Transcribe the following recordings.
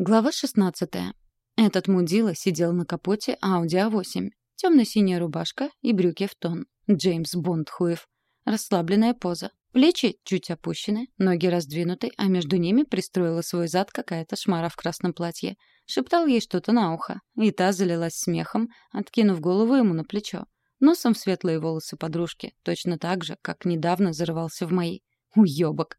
Глава 16. Этот мудила сидел на капоте Audi A8. Темно-синяя рубашка и брюки в тон. Джеймс Бонд хуев. Расслабленная поза. Плечи чуть опущены, ноги раздвинуты, а между ними пристроила свой зад какая-то шмара в красном платье. Шептал ей что-то на ухо, и та залилась смехом, откинув голову ему на плечо. Носом в светлые волосы подружки, точно так же, как недавно зарывался в мои. Уёбок.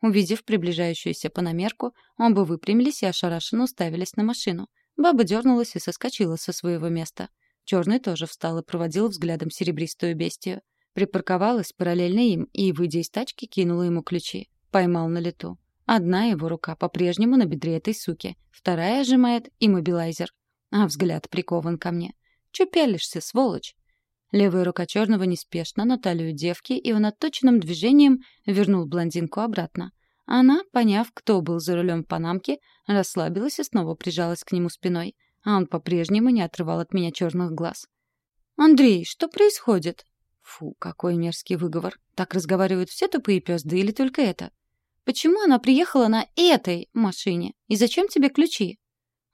Увидев приближающуюся панамерку, оба выпрямились и ошарашенно уставились на машину. Баба дернулась и соскочила со своего места. Черный тоже встал и проводил взглядом серебристую бестию. Припарковалась параллельно им и, выйдя из тачки, кинула ему ключи. Поймал на лету. Одна его рука по-прежнему на бедре этой суки, вторая сжимает иммобилайзер. А взгляд прикован ко мне. «Чё пялишься, сволочь?» Левая рука черного неспешно на талию девки, и он отточенным движением вернул блондинку обратно. Она, поняв, кто был за рулем панамки, расслабилась и снова прижалась к нему спиной. А он по-прежнему не отрывал от меня черных глаз. «Андрей, что происходит?» Фу, какой мерзкий выговор. Так разговаривают все тупые пёзды или только это? Почему она приехала на этой машине? И зачем тебе ключи?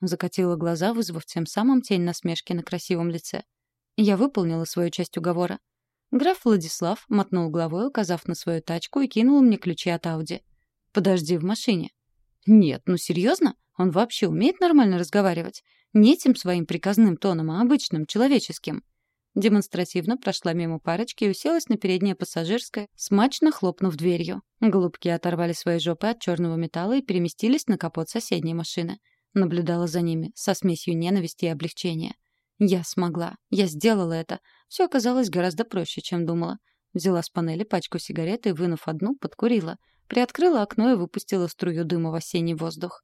Закатила глаза, вызвав тем самым тень насмешки на красивом лице. Я выполнила свою часть уговора. Граф Владислав мотнул головой, указав на свою тачку, и кинул мне ключи от Ауди. «Подожди в машине». «Нет, ну серьезно? Он вообще умеет нормально разговаривать? Не этим своим приказным тоном, а обычным, человеческим». Демонстративно прошла мимо парочки и уселась на переднее пассажирское, смачно хлопнув дверью. Голубки оторвали свои жопы от черного металла и переместились на капот соседней машины. Наблюдала за ними со смесью ненависти и облегчения. Я смогла. Я сделала это. Все оказалось гораздо проще, чем думала. Взяла с панели пачку сигарет и, вынув одну, подкурила. Приоткрыла окно и выпустила струю дыма в осенний воздух.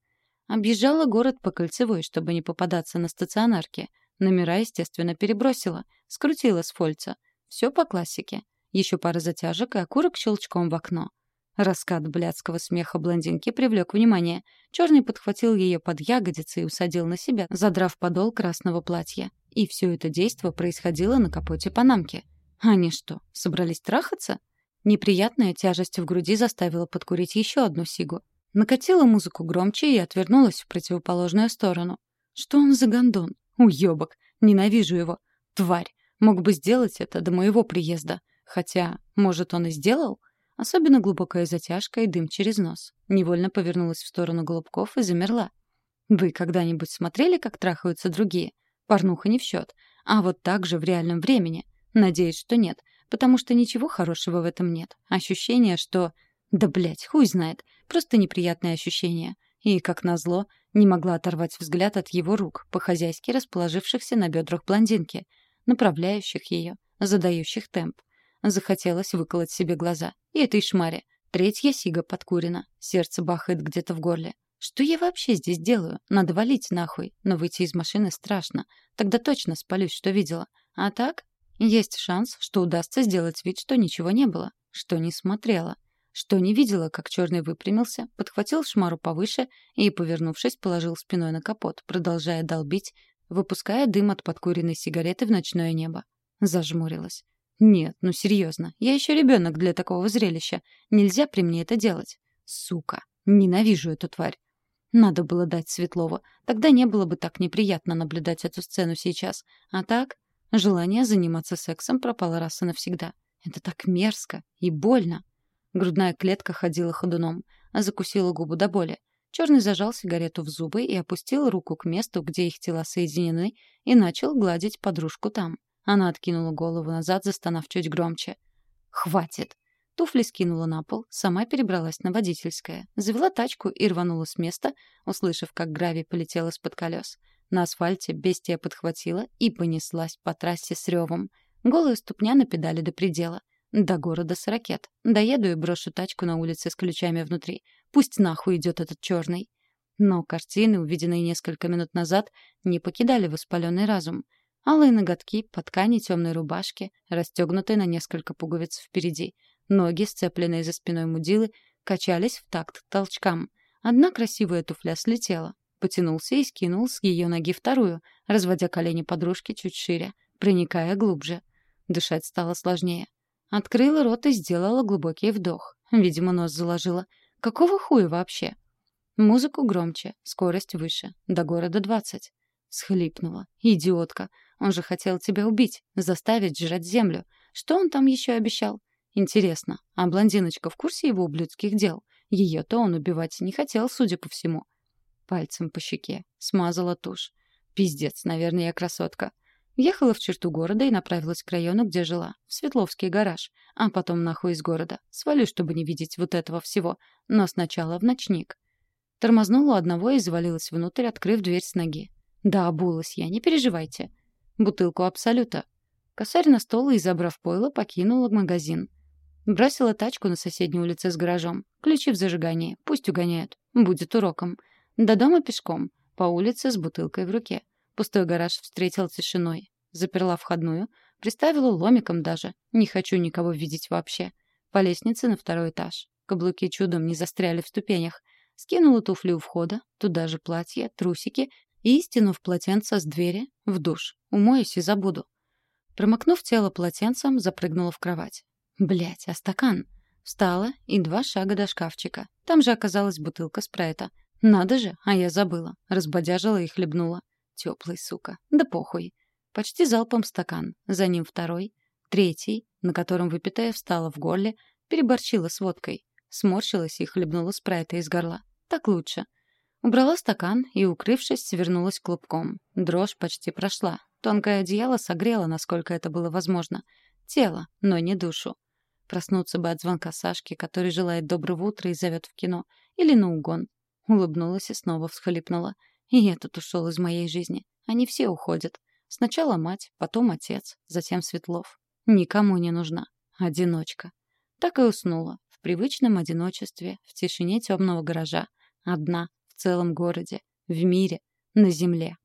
Объезжала город по кольцевой, чтобы не попадаться на стационарке. Номера, естественно, перебросила. Скрутила с фольца. Все по классике. Еще пара затяжек и окурок щелчком в окно. Раскат блядского смеха блондинки привлек внимание. Черный подхватил ее под ягодицы и усадил на себя, задрав подол красного платья. И все это действо происходило на капоте панамки. Они что, собрались трахаться? Неприятная тяжесть в груди заставила подкурить еще одну сигу. Накатила музыку громче и отвернулась в противоположную сторону. Что он за гондон? Уёбок. Ненавижу его. Тварь. Мог бы сделать это до моего приезда. Хотя, может, он и сделал? Особенно глубокая затяжка и дым через нос. Невольно повернулась в сторону голубков и замерла. Вы когда-нибудь смотрели, как трахаются другие? Порнуха не в счет. А вот так же в реальном времени. Надеюсь, что нет. Потому что ничего хорошего в этом нет. Ощущение, что... Да, блядь, хуй знает. Просто неприятное ощущение. И, как назло, не могла оторвать взгляд от его рук, по-хозяйски расположившихся на бедрах блондинки, направляющих ее, задающих темп. Захотелось выколоть себе глаза. И этой шмаре. Третья сига подкурена. Сердце бахает где-то в горле. Что я вообще здесь делаю? Надо валить нахуй. Но выйти из машины страшно. Тогда точно спалюсь, что видела. А так? Есть шанс, что удастся сделать вид, что ничего не было. Что не смотрела. Что не видела, как черный выпрямился, подхватил шмару повыше и, повернувшись, положил спиной на капот, продолжая долбить, выпуская дым от подкуренной сигареты в ночное небо. Зажмурилась. «Нет, ну серьезно, я еще ребенок для такого зрелища. Нельзя при мне это делать. Сука, ненавижу эту тварь. Надо было дать Светлову. Тогда не было бы так неприятно наблюдать эту сцену сейчас. А так, желание заниматься сексом пропало раз и навсегда. Это так мерзко и больно. Грудная клетка ходила ходуном, а закусила губу до боли. Черный зажал сигарету в зубы и опустил руку к месту, где их тела соединены, и начал гладить подружку там. Она откинула голову назад, застонав чуть громче. «Хватит!» Туфли скинула на пол, сама перебралась на водительское, завела тачку и рванула с места, услышав, как гравий полетел из-под колес. На асфальте бестия подхватила и понеслась по трассе с ревом. Голая ступня на педали до предела. До города с ракет. Доеду и брошу тачку на улице с ключами внутри. Пусть нахуй идет этот черный. Но картины, увиденные несколько минут назад, не покидали воспаленный разум. Алые ноготки по ткани темной рубашки, расстегнутой на несколько пуговиц впереди — Ноги, сцепленные за спиной мудилы, качались в такт толчкам. Одна красивая туфля слетела. Потянулся и скинул с ее ноги вторую, разводя колени подружки чуть шире, проникая глубже. Дышать стало сложнее. Открыла рот и сделала глубокий вдох. Видимо, нос заложила. Какого хуя вообще? Музыку громче, скорость выше, до города двадцать. Схлипнула. Идиотка. Он же хотел тебя убить, заставить жрать землю. Что он там еще обещал? Интересно, а блондиночка в курсе его ублюдских дел? Ее-то он убивать не хотел, судя по всему. Пальцем по щеке. Смазала тушь. Пиздец, наверное, я красотка. Ехала в черту города и направилась к району, где жила. В Светловский гараж. А потом нахуй из города. Свалю, чтобы не видеть вот этого всего. Но сначала в ночник. Тормознула одного и завалилась внутрь, открыв дверь с ноги. Да, обулась я, не переживайте. Бутылку Абсолюта. Косарь на стол и, забрав пойло, покинула магазин. Бросила тачку на соседней улице с гаражом. Ключи в зажигании. Пусть угоняют. Будет уроком. До дома пешком. По улице с бутылкой в руке. Пустой гараж встретил тишиной. Заперла входную. Приставила ломиком даже. Не хочу никого видеть вообще. По лестнице на второй этаж. Каблуки чудом не застряли в ступенях. Скинула туфли у входа, туда же платье, трусики и, стянув полотенце с двери, в душ. Умоюсь и забуду. Промокнув тело полотенцем, запрыгнула в кровать. Блять, а стакан? Встала и два шага до шкафчика. Там же оказалась бутылка спрайта. Надо же, а я забыла. Разбодяжила и хлебнула. Теплый, сука. Да похуй. Почти залпом стакан. За ним второй. Третий, на котором выпитая встала в горле, переборчила с водкой. Сморщилась и хлебнула спрайта из горла. Так лучше. Убрала стакан и, укрывшись, свернулась клубком. Дрожь почти прошла. Тонкое одеяло согрело, насколько это было возможно. Тело, но не душу. Проснуться бы от звонка Сашки, который желает доброго утра и зовет в кино. Или на угон. Улыбнулась и снова всхлипнула. И этот ушел из моей жизни. Они все уходят. Сначала мать, потом отец, затем Светлов. Никому не нужна. Одиночка. Так и уснула. В привычном одиночестве, в тишине темного гаража. Одна, в целом городе, в мире, на земле.